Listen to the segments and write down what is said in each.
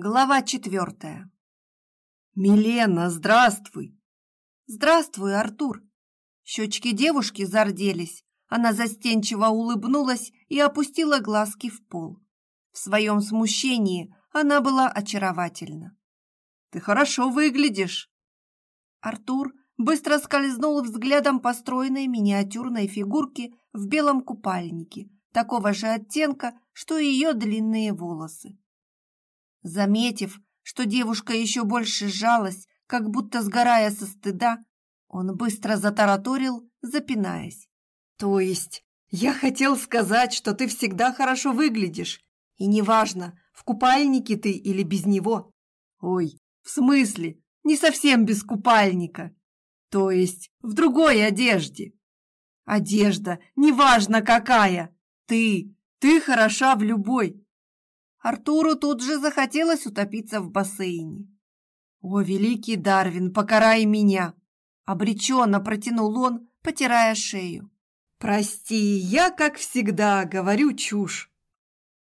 Глава четвертая. «Милена, здравствуй!» «Здравствуй, Артур!» Щечки девушки зарделись. Она застенчиво улыбнулась и опустила глазки в пол. В своем смущении она была очаровательна. «Ты хорошо выглядишь!» Артур быстро скользнул взглядом по стройной миниатюрной фигурке в белом купальнике, такого же оттенка, что и ее длинные волосы. Заметив, что девушка еще больше сжалась, как будто сгорая со стыда, он быстро затараторил, запинаясь. «То есть я хотел сказать, что ты всегда хорошо выглядишь, и неважно, в купальнике ты или без него. Ой, в смысле, не совсем без купальника. То есть в другой одежде. Одежда, неважно какая, ты, ты хороша в любой. Артуру тут же захотелось утопиться в бассейне. «О, великий Дарвин, покарай меня!» Обреченно протянул он, потирая шею. «Прости, я, как всегда, говорю чушь».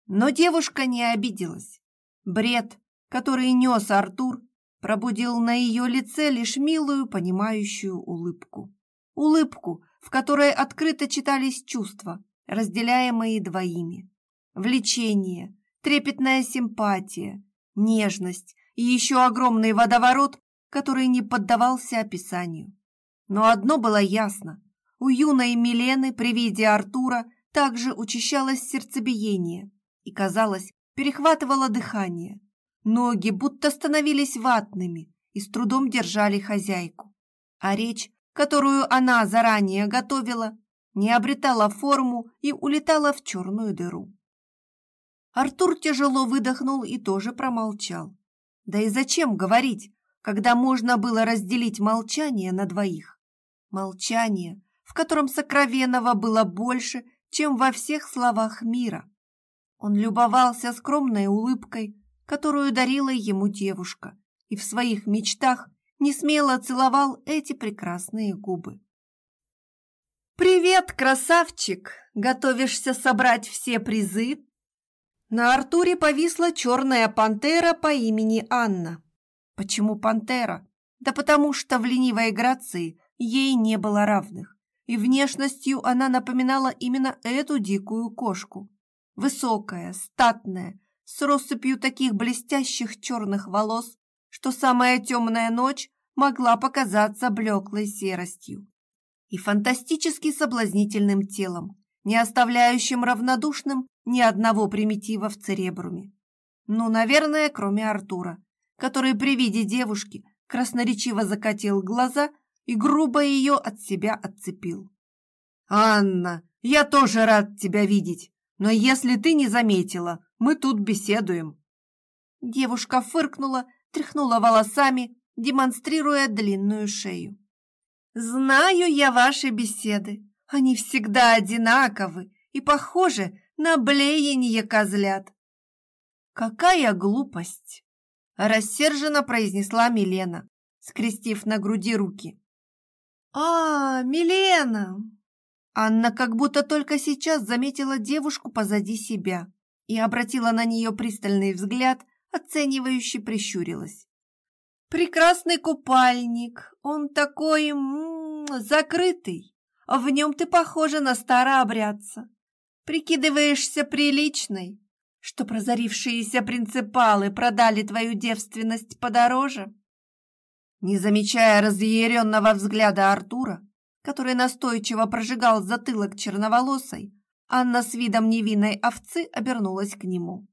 Но девушка не обиделась. Бред, который нес Артур, пробудил на ее лице лишь милую, понимающую улыбку. Улыбку, в которой открыто читались чувства, разделяемые двоими. Влечение, трепетная симпатия, нежность и еще огромный водоворот, который не поддавался описанию. Но одно было ясно. У юной Милены при виде Артура также учащалось сердцебиение и, казалось, перехватывало дыхание. Ноги будто становились ватными и с трудом держали хозяйку. А речь, которую она заранее готовила, не обретала форму и улетала в черную дыру. Артур тяжело выдохнул и тоже промолчал. Да и зачем говорить, когда можно было разделить молчание на двоих? Молчание, в котором сокровенного было больше, чем во всех словах мира. Он любовался скромной улыбкой, которую дарила ему девушка, и в своих мечтах не смело целовал эти прекрасные губы. «Привет, красавчик! Готовишься собрать все призы на Артуре повисла черная пантера по имени Анна. Почему пантера? Да потому что в ленивой грации ей не было равных, и внешностью она напоминала именно эту дикую кошку. Высокая, статная, с россыпью таких блестящих черных волос, что самая темная ночь могла показаться блеклой серостью. И фантастически соблазнительным телом, не оставляющим равнодушным ни одного примитива в церебруме. Ну, наверное, кроме Артура, который при виде девушки красноречиво закатил глаза и грубо ее от себя отцепил. «Анна, я тоже рад тебя видеть, но если ты не заметила, мы тут беседуем». Девушка фыркнула, тряхнула волосами, демонстрируя длинную шею. «Знаю я ваши беседы. Они всегда одинаковы и похожи на блеяние козлят. Какая глупость! Рассерженно произнесла Милена, скрестив на груди руки. А, Милена! Анна как будто только сейчас заметила девушку позади себя и обратила на нее пристальный взгляд, оценивающе прищурилась. Прекрасный купальник, он такой м -м, закрытый, в нем ты похожа на старообрядца. Прикидываешься приличной, что прозорившиеся принципалы продали твою девственность подороже? Не замечая разъяренного взгляда Артура, который настойчиво прожигал затылок черноволосой, Анна с видом невинной овцы обернулась к нему.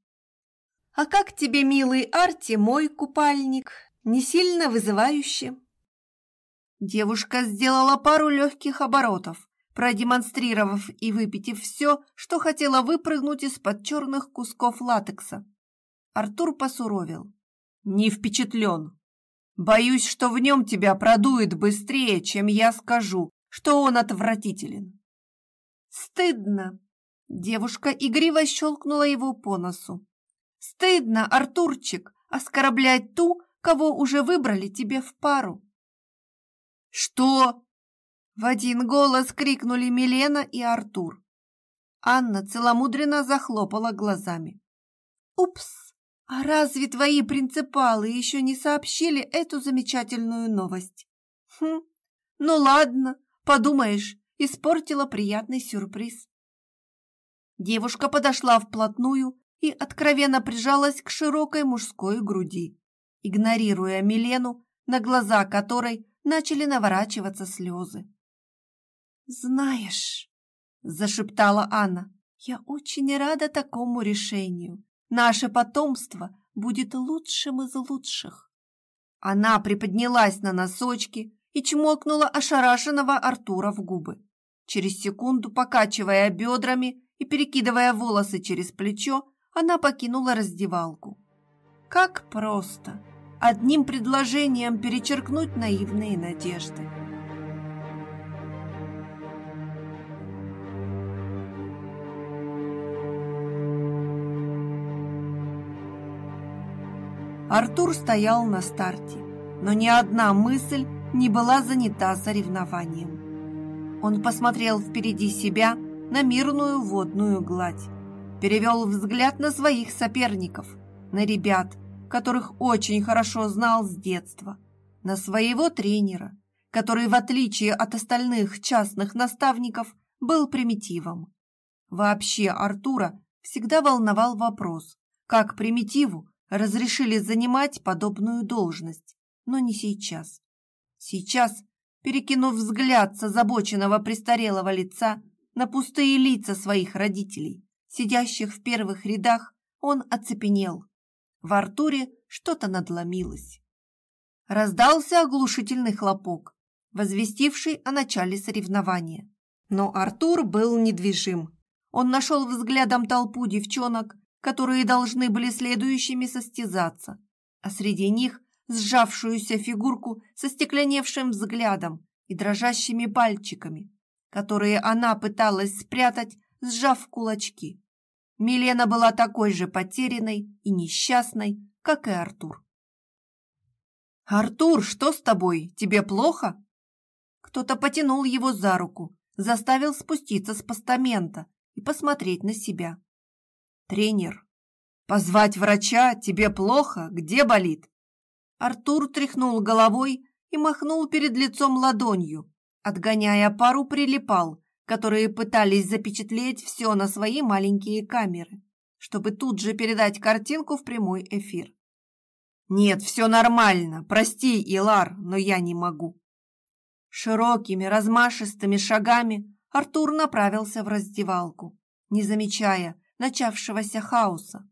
«А как тебе, милый Арти, мой купальник? Не сильно вызывающе?» Девушка сделала пару легких оборотов, продемонстрировав и выпитив все, что хотела выпрыгнуть из-под черных кусков латекса. Артур посуровил. «Не впечатлен. Боюсь, что в нем тебя продует быстрее, чем я скажу, что он отвратителен». «Стыдно!» Девушка игриво щелкнула его по носу. «Стыдно, Артурчик, оскорблять ту, кого уже выбрали тебе в пару». «Что?» В один голос крикнули Милена и Артур. Анна целомудренно захлопала глазами. «Упс!» А разве твои принципалы еще не сообщили эту замечательную новость? Хм, ну ладно, подумаешь, испортила приятный сюрприз. Девушка подошла вплотную и откровенно прижалась к широкой мужской груди, игнорируя Милену, на глаза которой начали наворачиваться слезы. «Знаешь», — зашептала Анна, — «я очень рада такому решению. Наше потомство будет лучшим из лучших». Она приподнялась на носочки и чмокнула ошарашенного Артура в губы. Через секунду, покачивая бедрами и перекидывая волосы через плечо, она покинула раздевалку. Как просто! Одним предложением перечеркнуть наивные надежды. Артур стоял на старте, но ни одна мысль не была занята соревнованием. Он посмотрел впереди себя на мирную водную гладь, перевел взгляд на своих соперников, на ребят, которых очень хорошо знал с детства, на своего тренера, который, в отличие от остальных частных наставников, был примитивом. Вообще Артура всегда волновал вопрос, как примитиву разрешили занимать подобную должность, но не сейчас. Сейчас, перекинув взгляд с озабоченного престарелого лица на пустые лица своих родителей, сидящих в первых рядах, он оцепенел. В Артуре что-то надломилось. Раздался оглушительный хлопок, возвестивший о начале соревнования. Но Артур был недвижим. Он нашел взглядом толпу девчонок, которые должны были следующими состязаться, а среди них сжавшуюся фигурку со стекленевшим взглядом и дрожащими пальчиками, которые она пыталась спрятать, сжав кулачки. Милена была такой же потерянной и несчастной, как и Артур. «Артур, что с тобой? Тебе плохо?» Кто-то потянул его за руку, заставил спуститься с постамента и посмотреть на себя. Тренер. Позвать врача? Тебе плохо? Где болит? Артур тряхнул головой и махнул перед лицом ладонью, отгоняя пару прилипал, которые пытались запечатлеть все на свои маленькие камеры, чтобы тут же передать картинку в прямой эфир. «Нет, все нормально. Прости, Илар, но я не могу». Широкими размашистыми шагами Артур направился в раздевалку, не замечая, начавшегося хаоса.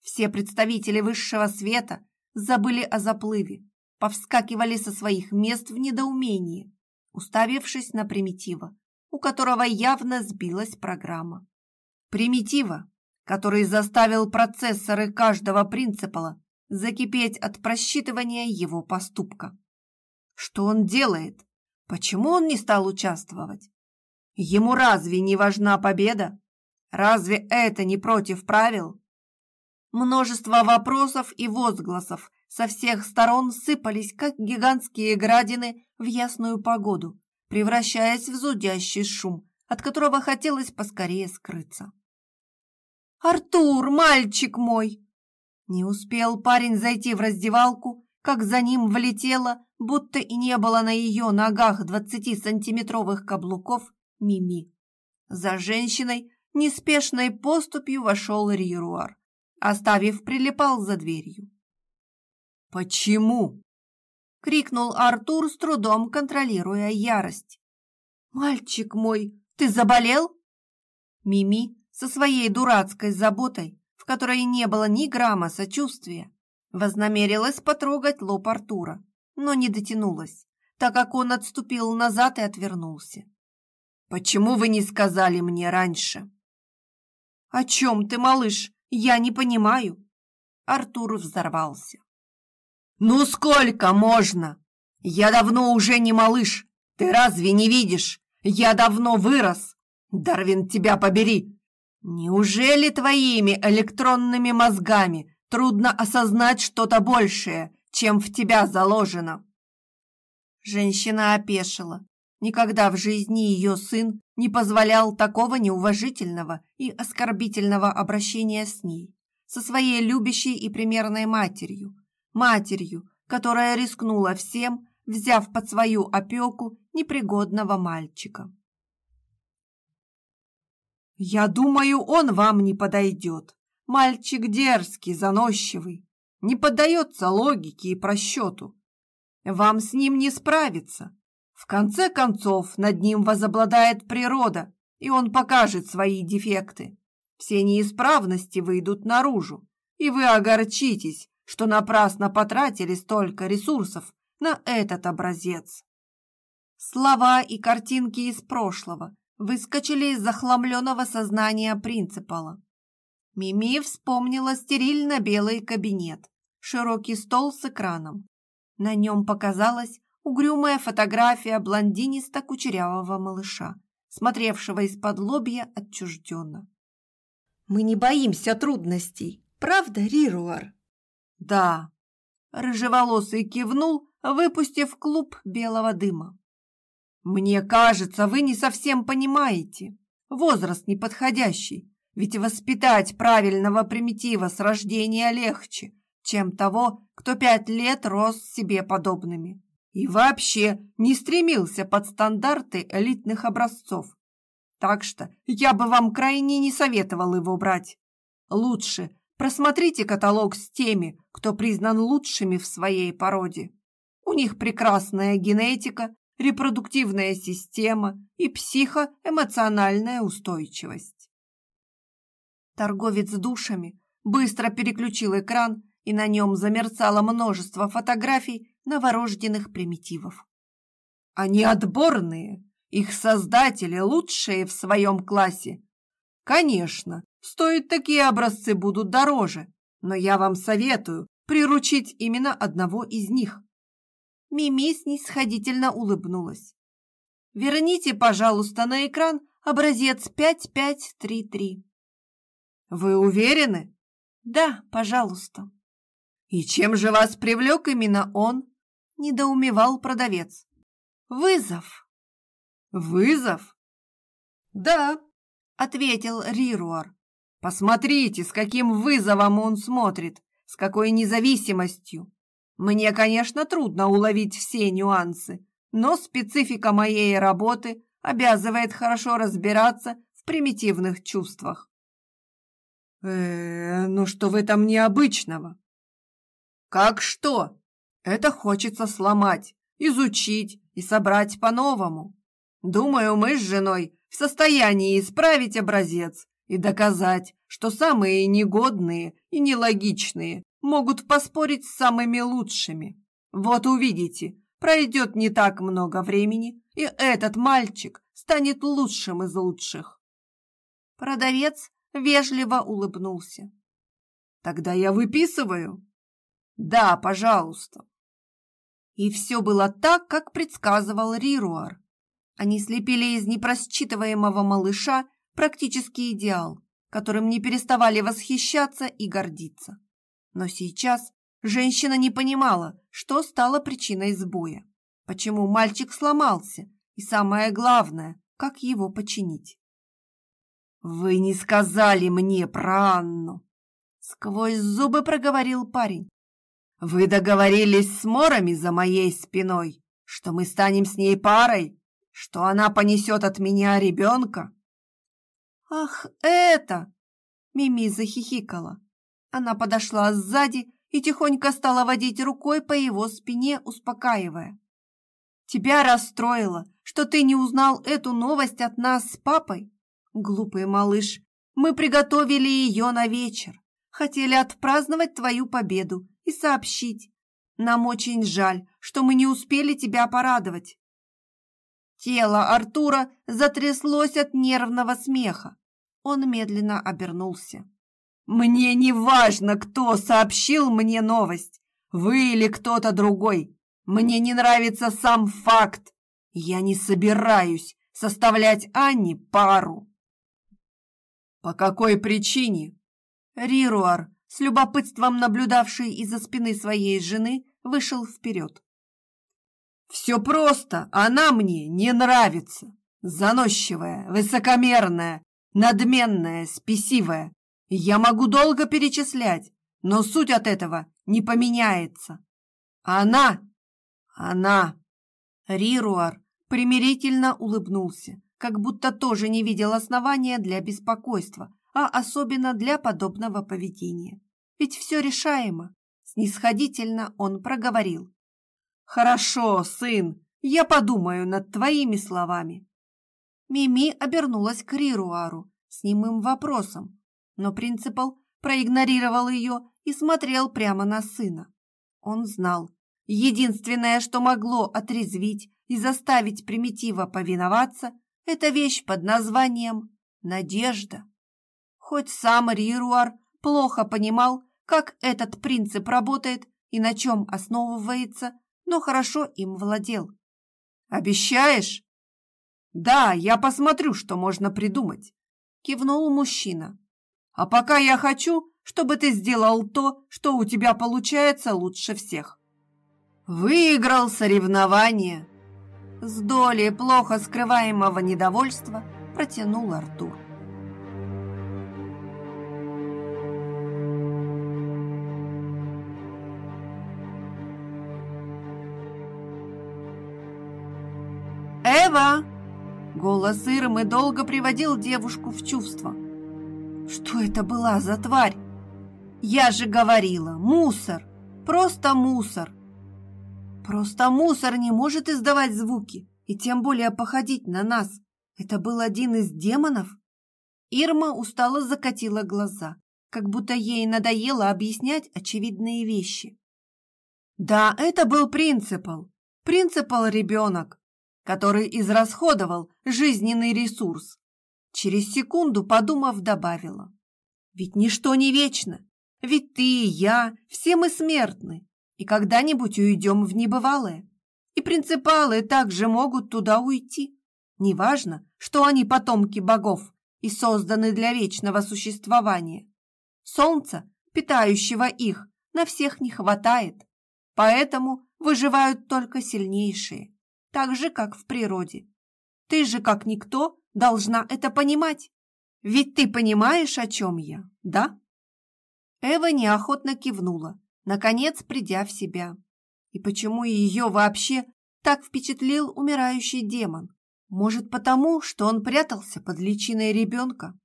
Все представители высшего света забыли о заплыве, повскакивали со своих мест в недоумении, уставившись на примитива, у которого явно сбилась программа. Примитива, который заставил процессоры каждого принципала закипеть от просчитывания его поступка. Что он делает? Почему он не стал участвовать? Ему разве не важна победа? Разве это не против правил? Множество вопросов и возгласов со всех сторон сыпались, как гигантские градины в ясную погоду, превращаясь в зудящий шум, от которого хотелось поскорее скрыться. «Артур, мальчик мой!» Не успел парень зайти в раздевалку, как за ним влетела, будто и не было на ее ногах двадцати-сантиметровых каблуков, Мими. За женщиной неспешной поступью вошел Рируар, оставив прилипал за дверью. «Почему?» — крикнул Артур, с трудом контролируя ярость. «Мальчик мой, ты заболел?» Мими со своей дурацкой заботой, в которой не было ни грамма сочувствия, вознамерилась потрогать лоб Артура, но не дотянулась, так как он отступил назад и отвернулся. «Почему вы не сказали мне раньше?» «О чем ты, малыш? Я не понимаю!» Артур взорвался. «Ну сколько можно? Я давно уже не малыш. Ты разве не видишь? Я давно вырос. Дарвин, тебя побери! Неужели твоими электронными мозгами трудно осознать что-то большее, чем в тебя заложено?» Женщина опешила. Никогда в жизни ее сын не позволял такого неуважительного и оскорбительного обращения с ней, со своей любящей и примерной матерью, матерью, которая рискнула всем, взяв под свою опеку непригодного мальчика. «Я думаю, он вам не подойдет. Мальчик дерзкий, заносчивый, не поддается логике и просчету. Вам с ним не справиться. В конце концов, над ним возобладает природа, и он покажет свои дефекты. Все неисправности выйдут наружу, и вы огорчитесь, что напрасно потратили столько ресурсов на этот образец. Слова и картинки из прошлого выскочили из захламленного сознания принципала. Мими вспомнила стерильно-белый кабинет, широкий стол с экраном. На нем показалась угрюмая фотография блондинисто-кучерявого малыша, смотревшего из-под лобья отчужденно. «Мы не боимся трудностей, правда, Рируар?» «Да», – рыжеволосый кивнул, выпустив клуб белого дыма. «Мне кажется, вы не совсем понимаете. Возраст неподходящий, ведь воспитать правильного примитива с рождения легче, чем того, кто пять лет рос себе подобными и вообще не стремился под стандарты элитных образцов. Так что я бы вам крайне не советовал его брать. Лучше просмотрите каталог с теми, кто признан лучшими в своей породе. У них прекрасная генетика, репродуктивная система и психоэмоциональная устойчивость. Торговец душами быстро переключил экран, и на нем замерцало множество фотографий новорожденных примитивов. Они отборные, их создатели лучшие в своем классе. Конечно, стоят такие образцы будут дороже, но я вам советую приручить именно одного из них. Мими снисходительно улыбнулась. Верните, пожалуйста, на экран образец 5533. Вы уверены? Да, пожалуйста. И чем же вас привлек именно он? Недоумевал продавец. Вызов. Вызов? Да, ответил Рируар. Посмотрите, с каким вызовом он смотрит, с какой независимостью. Мне, конечно, трудно уловить все нюансы, но специфика моей работы обязывает хорошо разбираться в примитивных чувствах. Э, ну что в этом необычного? Как что? Это хочется сломать, изучить и собрать по-новому. Думаю, мы с женой в состоянии исправить образец и доказать, что самые негодные и нелогичные могут поспорить с самыми лучшими. Вот увидите, пройдет не так много времени, и этот мальчик станет лучшим из лучших. Продавец вежливо улыбнулся. Тогда я выписываю. Да, пожалуйста. И все было так, как предсказывал Рируар. Они слепили из непросчитываемого малыша практический идеал, которым не переставали восхищаться и гордиться. Но сейчас женщина не понимала, что стало причиной сбоя, почему мальчик сломался и, самое главное, как его починить. «Вы не сказали мне про Анну!» Сквозь зубы проговорил парень. «Вы договорились с Морами за моей спиной, что мы станем с ней парой, что она понесет от меня ребенка?» «Ах, это!» Мими захихикала. Она подошла сзади и тихонько стала водить рукой по его спине, успокаивая. «Тебя расстроило, что ты не узнал эту новость от нас с папой? Глупый малыш, мы приготовили ее на вечер. Хотели отпраздновать твою победу и сообщить. Нам очень жаль, что мы не успели тебя порадовать». Тело Артура затряслось от нервного смеха. Он медленно обернулся. Мне не важно, кто сообщил мне новость, вы или кто-то другой. Мне не нравится сам факт. Я не собираюсь составлять Анне пару. По какой причине? Рируар, с любопытством наблюдавший из-за спины своей жены, вышел вперед. Все просто, она мне не нравится. Заносчивая, высокомерная, надменная, спесивая. Я могу долго перечислять, но суть от этого не поменяется. Она, она. Рируар примирительно улыбнулся, как будто тоже не видел основания для беспокойства, а особенно для подобного поведения. Ведь все решаемо. Снисходительно он проговорил. «Хорошо, сын, я подумаю над твоими словами». Мими обернулась к Рируару с немым вопросом, но принципал проигнорировал ее и смотрел прямо на сына. Он знал, единственное, что могло отрезвить и заставить примитива повиноваться, это вещь под названием «надежда». Хоть сам Рируар плохо понимал, как этот принцип работает и на чем основывается, но хорошо им владел. «Обещаешь?» «Да, я посмотрю, что можно придумать», — кивнул мужчина. «А пока я хочу, чтобы ты сделал то, что у тебя получается лучше всех». «Выиграл соревнование!» С долей плохо скрываемого недовольства протянул Артур. Голос Ирмы долго приводил девушку в чувство. «Что это была за тварь?» «Я же говорила, мусор! Просто мусор!» «Просто мусор не может издавать звуки, и тем более походить на нас. Это был один из демонов?» Ирма устало закатила глаза, как будто ей надоело объяснять очевидные вещи. «Да, это был принципал. Принципал ребенок который израсходовал жизненный ресурс. Через секунду, подумав, добавила. Ведь ничто не вечно, ведь ты и я, все мы смертны, и когда-нибудь уйдем в небывалое. И принципалы также могут туда уйти. Неважно, что они потомки богов и созданы для вечного существования. Солнца, питающего их, на всех не хватает, поэтому выживают только сильнейшие так же, как в природе. Ты же, как никто, должна это понимать. Ведь ты понимаешь, о чем я, да?» Эва неохотно кивнула, наконец придя в себя. И почему ее вообще так впечатлил умирающий демон? Может, потому, что он прятался под личиной ребенка?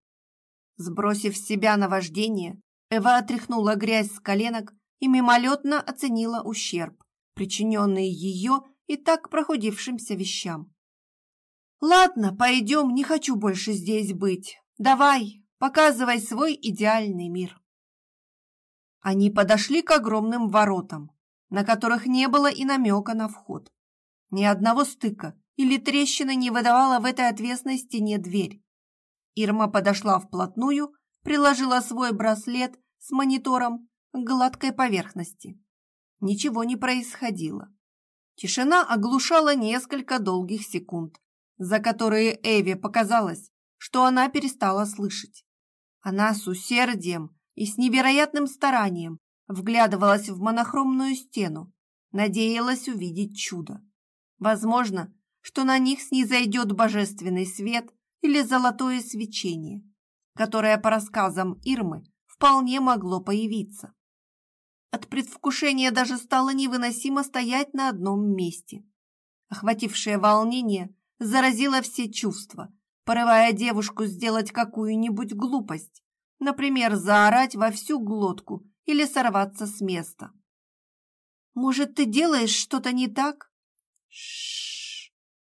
Сбросив с себя наваждение, Эва отряхнула грязь с коленок и мимолетно оценила ущерб, причиненный ее и так прохудившимся вещам. «Ладно, пойдем, не хочу больше здесь быть. Давай, показывай свой идеальный мир». Они подошли к огромным воротам, на которых не было и намека на вход. Ни одного стыка или трещины не выдавала в этой отвесной стене дверь. Ирма подошла вплотную, приложила свой браслет с монитором к гладкой поверхности. Ничего не происходило. Тишина оглушала несколько долгих секунд, за которые Эве показалось, что она перестала слышать. Она с усердием и с невероятным старанием вглядывалась в монохромную стену, надеялась увидеть чудо. Возможно, что на них снизойдет божественный свет или золотое свечение, которое, по рассказам Ирмы, вполне могло появиться. От предвкушения даже стало невыносимо стоять на одном месте. Охватившее волнение заразило все чувства, порывая девушку сделать какую-нибудь глупость, например, заорать во всю глотку или сорваться с места. «Может, ты делаешь что-то не так?» Шш.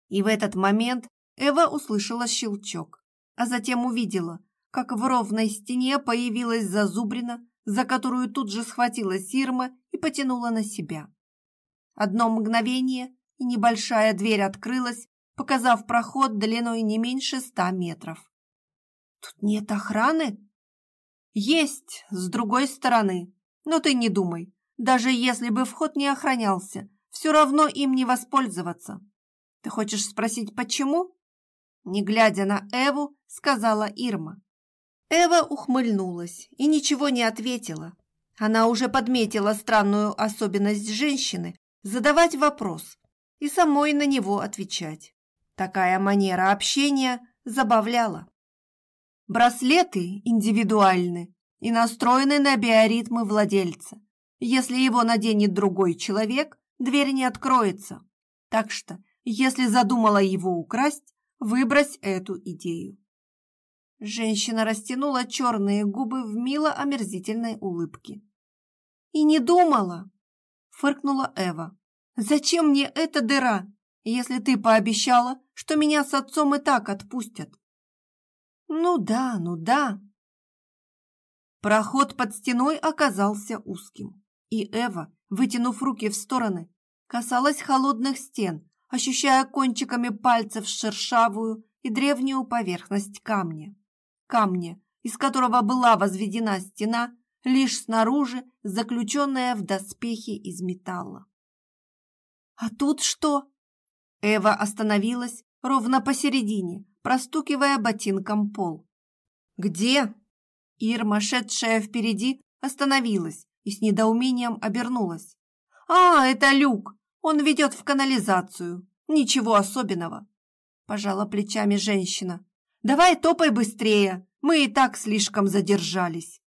И в этот момент Эва услышала щелчок, а затем увидела, как в ровной стене появилась зазубрина за которую тут же схватила Сирма и потянула на себя. Одно мгновение, и небольшая дверь открылась, показав проход длиной не меньше ста метров. «Тут нет охраны?» «Есть, с другой стороны. Но ты не думай, даже если бы вход не охранялся, все равно им не воспользоваться. Ты хочешь спросить, почему?» Не глядя на Эву, сказала Ирма. Эва ухмыльнулась и ничего не ответила. Она уже подметила странную особенность женщины задавать вопрос и самой на него отвечать. Такая манера общения забавляла. Браслеты индивидуальны, и настроены на биоритмы владельца. Если его наденет другой человек, дверь не откроется. Так что, если задумала его украсть, выбрось эту идею. Женщина растянула черные губы в мило омерзительной улыбке. «И не думала!» – фыркнула Эва. «Зачем мне эта дыра, если ты пообещала, что меня с отцом и так отпустят?» «Ну да, ну да!» Проход под стеной оказался узким, и Эва, вытянув руки в стороны, касалась холодных стен, ощущая кончиками пальцев шершавую и древнюю поверхность камня камня, из которого была возведена стена, лишь снаружи заключенная в доспехи из металла. «А тут что?» Эва остановилась ровно посередине, простукивая ботинком пол. «Где?» Ирма, шедшая впереди, остановилась и с недоумением обернулась. «А, это люк! Он ведет в канализацию. Ничего особенного!» Пожала плечами женщина. Давай топай быстрее, мы и так слишком задержались.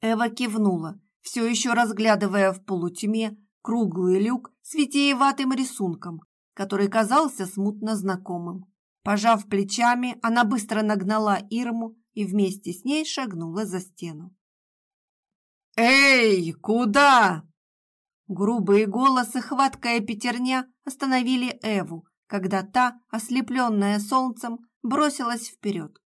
Эва кивнула, все еще разглядывая в полутьме круглый люк с витиеватым рисунком, который казался смутно знакомым. Пожав плечами, она быстро нагнала Ирму и вместе с ней шагнула за стену. «Эй, куда?» Грубые голосы, хваткая пятерня остановили Эву, когда та, ослепленная солнцем, бросилась вперед.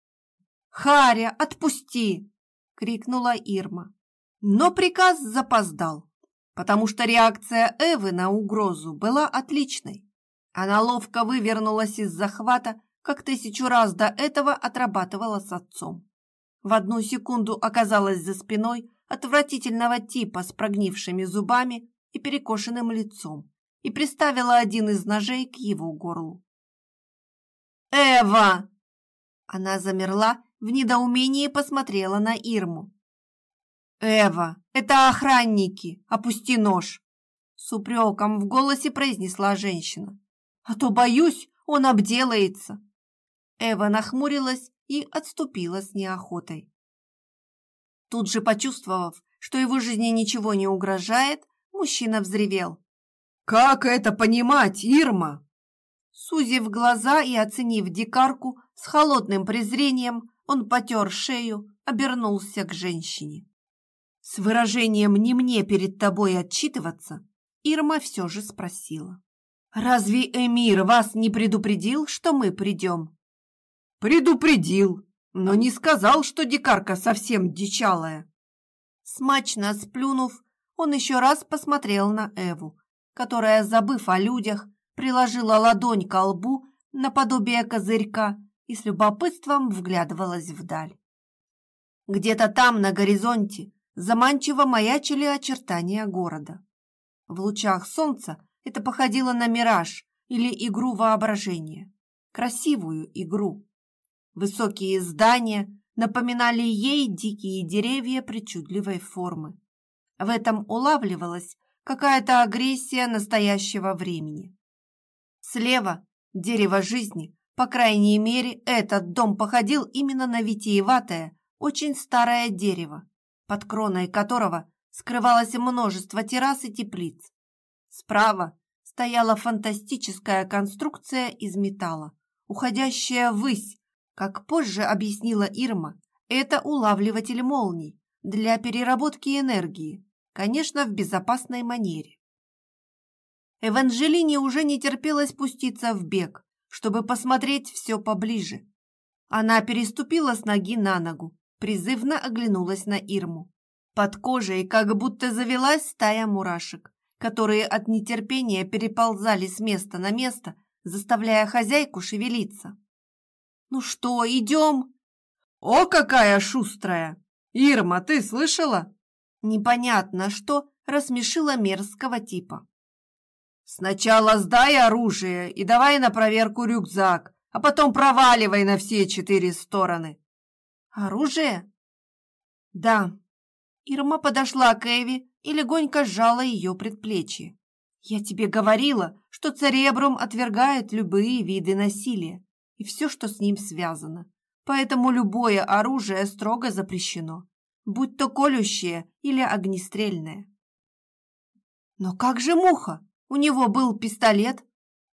«Харя, отпусти!» — крикнула Ирма. Но приказ запоздал, потому что реакция Эвы на угрозу была отличной. Она ловко вывернулась из захвата, как тысячу раз до этого отрабатывала с отцом. В одну секунду оказалась за спиной отвратительного типа с прогнившими зубами и перекошенным лицом и приставила один из ножей к его горлу. «Эва!» Она замерла, в недоумении посмотрела на Ирму. «Эва, это охранники! Опусти нож!» С упреком в голосе произнесла женщина. «А то, боюсь, он обделается!» Эва нахмурилась и отступила с неохотой. Тут же почувствовав, что его жизни ничего не угрожает, мужчина взревел. «Как это понимать, Ирма?» Сузив глаза и оценив дикарку, с холодным презрением он потер шею, обернулся к женщине. С выражением «не мне перед тобой отчитываться» Ирма все же спросила. «Разве Эмир вас не предупредил, что мы придем?» «Предупредил, но не сказал, что дикарка совсем дичалая». Смачно сплюнув, он еще раз посмотрел на Эву, которая, забыв о людях, приложила ладонь к лбу наподобие козырька и с любопытством вглядывалась вдаль. Где-то там, на горизонте, заманчиво маячили очертания города. В лучах солнца это походило на мираж или игру воображения, красивую игру. Высокие здания напоминали ей дикие деревья причудливой формы. В этом улавливалась какая-то агрессия настоящего времени. Слева – дерево жизни. По крайней мере, этот дом походил именно на витиеватое, очень старое дерево, под кроной которого скрывалось множество террас и теплиц. Справа стояла фантастическая конструкция из металла, уходящая ввысь. Как позже объяснила Ирма, это улавливатель молний для переработки энергии, конечно, в безопасной манере. Эванжелине уже не терпелось пуститься в бег, чтобы посмотреть все поближе. Она переступила с ноги на ногу, призывно оглянулась на Ирму. Под кожей как будто завелась стая мурашек, которые от нетерпения переползали с места на место, заставляя хозяйку шевелиться. «Ну что, идем?» «О, какая шустрая! Ирма, ты слышала?» Непонятно что рассмешила мерзкого типа. Сначала сдай оружие и давай на проверку рюкзак, а потом проваливай на все четыре стороны. Оружие? Да. Ирма подошла к Эви и легонько сжала ее предплечье. Я тебе говорила, что церебрум отвергает любые виды насилия и все, что с ним связано. Поэтому любое оружие строго запрещено. будь то колющее или огнестрельное. «Но как же Муха? У него был пистолет.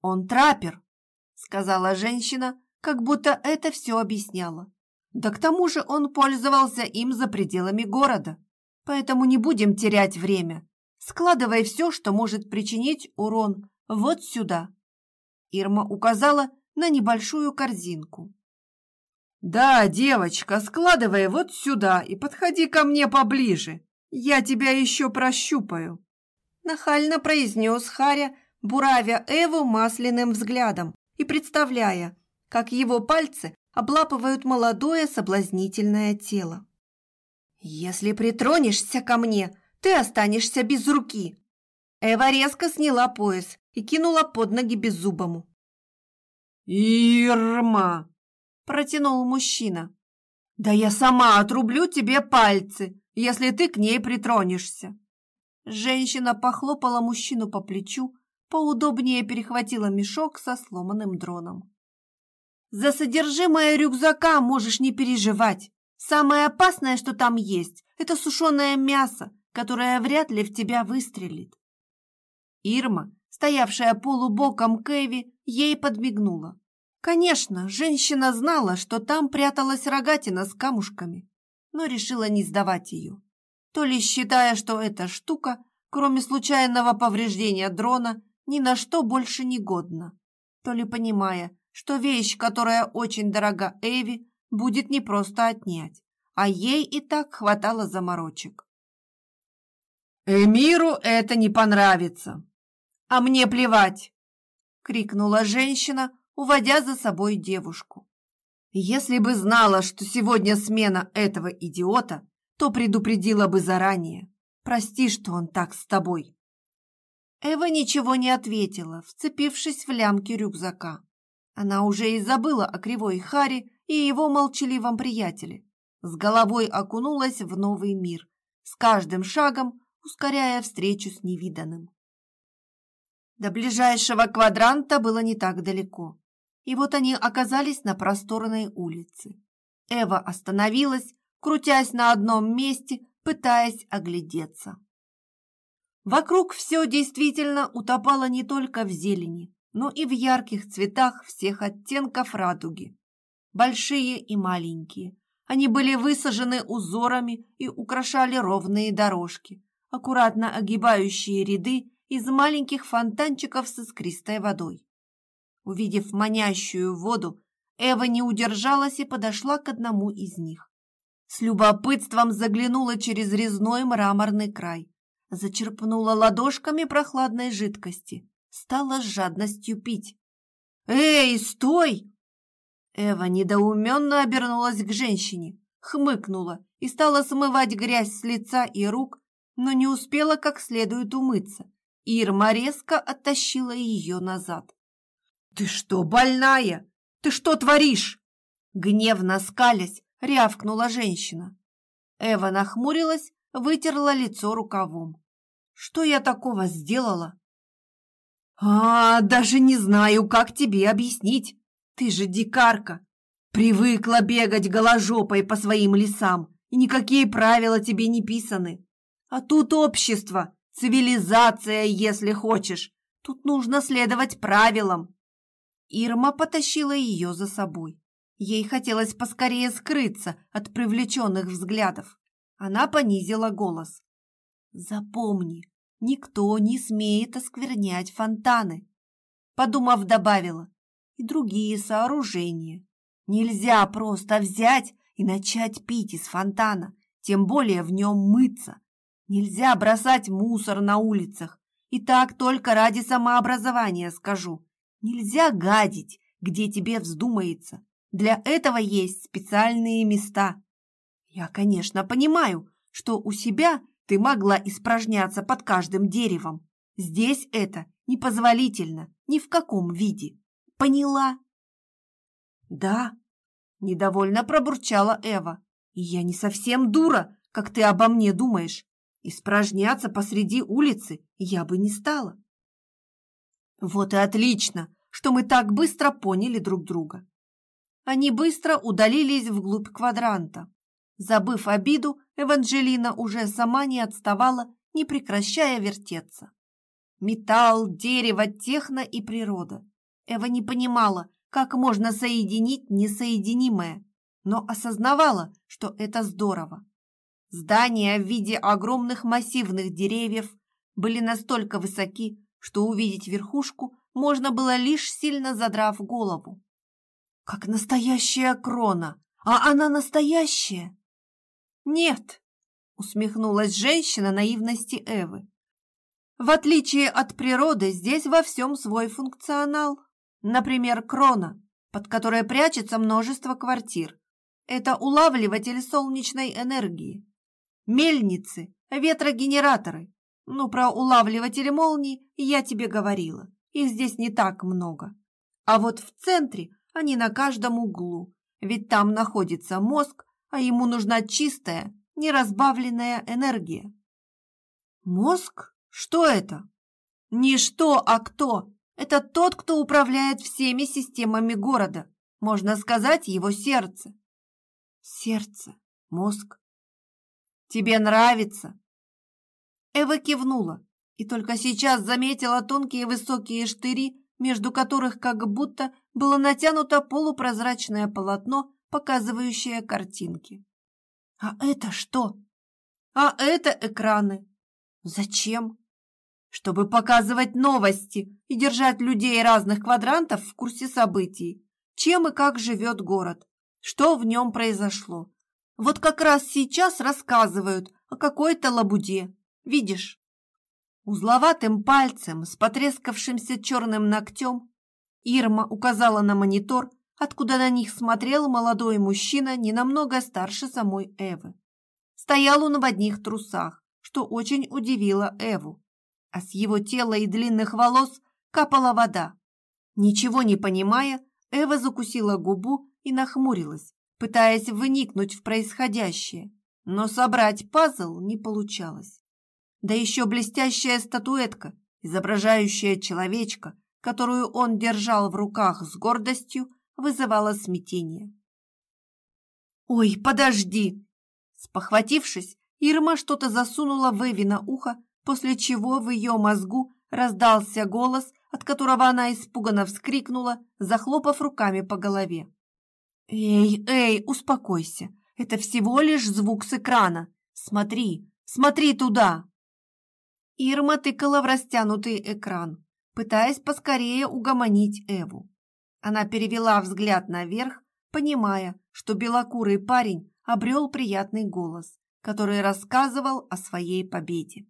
Он траппер», — сказала женщина, как будто это все объясняло. Да к тому же он пользовался им за пределами города. Поэтому не будем терять время. Складывай все, что может причинить урон, вот сюда. Ирма указала на небольшую корзинку. «Да, девочка, складывай вот сюда и подходи ко мне поближе. Я тебя еще прощупаю», – нахально произнес Харя, буравя Эву масляным взглядом и представляя, как его пальцы облапывают молодое соблазнительное тело. «Если притронешься ко мне, ты останешься без руки!» Эва резко сняла пояс и кинула под ноги беззубому. «Ирма!» – протянул мужчина. «Да я сама отрублю тебе пальцы, если ты к ней притронешься!» Женщина похлопала мужчину по плечу, поудобнее перехватила мешок со сломанным дроном. За содержимое рюкзака можешь не переживать. Самое опасное, что там есть, это сушеное мясо, которое вряд ли в тебя выстрелит. Ирма, стоявшая полубоком к Эви, ей подмигнула. Конечно, женщина знала, что там пряталась рогатина с камушками, но решила не сдавать ее. То ли считая, что эта штука, кроме случайного повреждения дрона, ни на что больше не годна, то ли понимая, что вещь, которая очень дорога Эви, будет не просто отнять, а ей и так хватало заморочек. «Эмиру это не понравится!» «А мне плевать!» — крикнула женщина, уводя за собой девушку. «Если бы знала, что сегодня смена этого идиота, то предупредила бы заранее. Прости, что он так с тобой». Эва ничего не ответила, вцепившись в лямки рюкзака. Она уже и забыла о кривой Харе и его молчаливом приятеле. С головой окунулась в новый мир, с каждым шагом ускоряя встречу с невиданным. До ближайшего квадранта было не так далеко. И вот они оказались на просторной улице. Эва остановилась, крутясь на одном месте, пытаясь оглядеться. Вокруг все действительно утопало не только в зелени, но и в ярких цветах всех оттенков радуги. Большие и маленькие. Они были высажены узорами и украшали ровные дорожки, аккуратно огибающие ряды из маленьких фонтанчиков с искристой водой. Увидев манящую воду, Эва не удержалась и подошла к одному из них. С любопытством заглянула через резной мраморный край, зачерпнула ладошками прохладной жидкости стала с жадностью пить. «Эй, стой!» Эва недоуменно обернулась к женщине, хмыкнула и стала смывать грязь с лица и рук, но не успела как следует умыться. Ирма резко оттащила ее назад. «Ты что, больная? Ты что творишь?» Гневно скалясь, рявкнула женщина. Эва нахмурилась, вытерла лицо рукавом. «Что я такого сделала?» «А, даже не знаю, как тебе объяснить. Ты же дикарка. Привыкла бегать голожопой по своим лесам, и никакие правила тебе не писаны. А тут общество, цивилизация, если хочешь. Тут нужно следовать правилам». Ирма потащила ее за собой. Ей хотелось поскорее скрыться от привлеченных взглядов. Она понизила голос. «Запомни, никто не смеет осквернять фонтаны. Подумав, добавила, и другие сооружения. Нельзя просто взять и начать пить из фонтана, тем более в нем мыться. Нельзя бросать мусор на улицах. И так только ради самообразования скажу. Нельзя гадить, где тебе вздумается. Для этого есть специальные места. Я, конечно, понимаю, что у себя ты могла испражняться под каждым деревом. Здесь это непозволительно ни в каком виде. Поняла? Да, недовольно пробурчала Эва. И я не совсем дура, как ты обо мне думаешь. Испражняться посреди улицы я бы не стала. Вот и отлично, что мы так быстро поняли друг друга. Они быстро удалились вглубь квадранта. Забыв обиду, Эванжелина уже сама не отставала, не прекращая вертеться. Металл, дерево, техно и природа. Эва не понимала, как можно соединить несоединимое, но осознавала, что это здорово. Здания в виде огромных массивных деревьев были настолько высоки, что увидеть верхушку можно было лишь сильно задрав голову. Как настоящая крона, а она настоящая? Нет, усмехнулась женщина наивности Эвы. В отличие от природы, здесь во всем свой функционал. Например, крона, под которой прячется множество квартир. Это улавливатель солнечной энергии. Мельницы, ветрогенераторы. Ну, про улавливатели молний я тебе говорила. Их здесь не так много. А вот в центре они на каждом углу. Ведь там находится мозг, а ему нужна чистая, неразбавленная энергия. Мозг? Что это? Не что, а кто. Это тот, кто управляет всеми системами города. Можно сказать, его сердце. Сердце, мозг. Тебе нравится? Эва кивнула и только сейчас заметила тонкие высокие штыри, между которых как будто было натянуто полупрозрачное полотно, показывающее картинки. А это что? А это экраны. Зачем? Чтобы показывать новости и держать людей разных квадрантов в курсе событий, чем и как живет город, что в нем произошло. Вот как раз сейчас рассказывают о какой-то лабуде. Видишь? Узловатым пальцем с потрескавшимся черным ногтем Ирма указала на монитор, откуда на них смотрел молодой мужчина, не намного старше самой Эвы. Стоял он в одних трусах, что очень удивило Эву, а с его тела и длинных волос капала вода. Ничего не понимая, Эва закусила губу и нахмурилась, пытаясь выникнуть в происходящее, но собрать пазл не получалось. Да еще блестящая статуэтка, изображающая человечка, которую он держал в руках с гордостью, вызывала смятение. «Ой, подожди!» Спохватившись, Ирма что-то засунула в Эви на ухо, после чего в ее мозгу раздался голос, от которого она испуганно вскрикнула, захлопав руками по голове. «Эй, эй, успокойся, это всего лишь звук с экрана. Смотри, смотри туда!» Ирма тыкала в растянутый экран, пытаясь поскорее угомонить Эву. Она перевела взгляд наверх, понимая, что белокурый парень обрел приятный голос, который рассказывал о своей победе.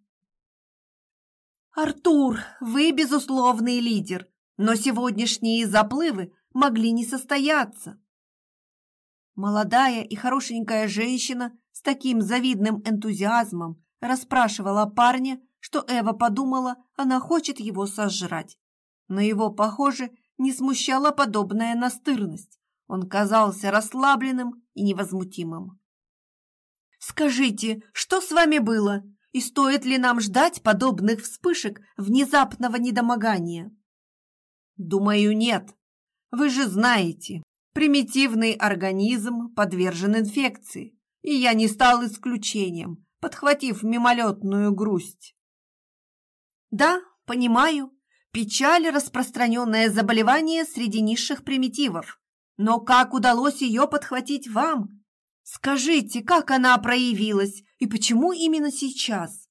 «Артур, вы безусловный лидер, но сегодняшние заплывы могли не состояться. Молодая и хорошенькая женщина с таким завидным энтузиазмом расспрашивала парня, что Эва подумала, она хочет его сожрать. Но его, похоже, не смущала подобная настырность. Он казался расслабленным и невозмутимым. «Скажите, что с вами было? И стоит ли нам ждать подобных вспышек внезапного недомогания?» «Думаю, нет. Вы же знаете, Примитивный организм подвержен инфекции, и я не стал исключением, подхватив мимолетную грусть. Да, понимаю, печаль – распространенное заболевание среди низших примитивов. Но как удалось ее подхватить вам? Скажите, как она проявилась и почему именно сейчас?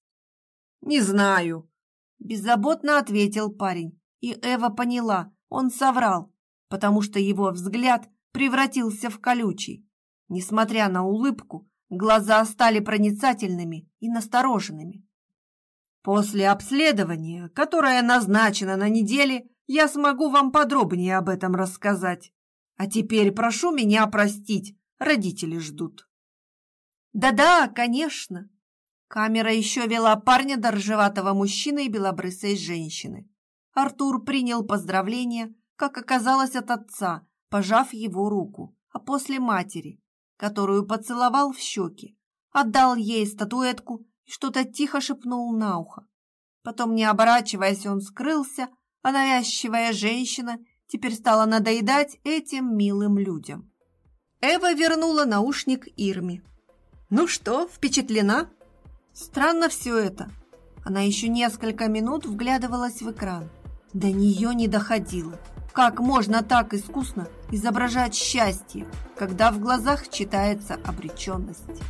Не знаю, беззаботно ответил парень, и Эва поняла, он соврал, потому что его взгляд превратился в колючий. Несмотря на улыбку, глаза стали проницательными и настороженными. После обследования, которое назначено на неделе, я смогу вам подробнее об этом рассказать. А теперь прошу меня простить, родители ждут. Да-да, конечно. Камера еще вела парня до ржеватого мужчины и белобрысой женщины. Артур принял поздравления, как оказалось от отца, пожав его руку, а после матери, которую поцеловал в щеки, отдал ей статуэтку что-то тихо шепнул на ухо. Потом, не оборачиваясь, он скрылся, а навязчивая женщина теперь стала надоедать этим милым людям. Эва вернула наушник Ирме. Ну что, впечатлена? Странно все это. Она еще несколько минут вглядывалась в экран. До нее не доходило. Как можно так искусно изображать счастье, когда в глазах читается обреченность?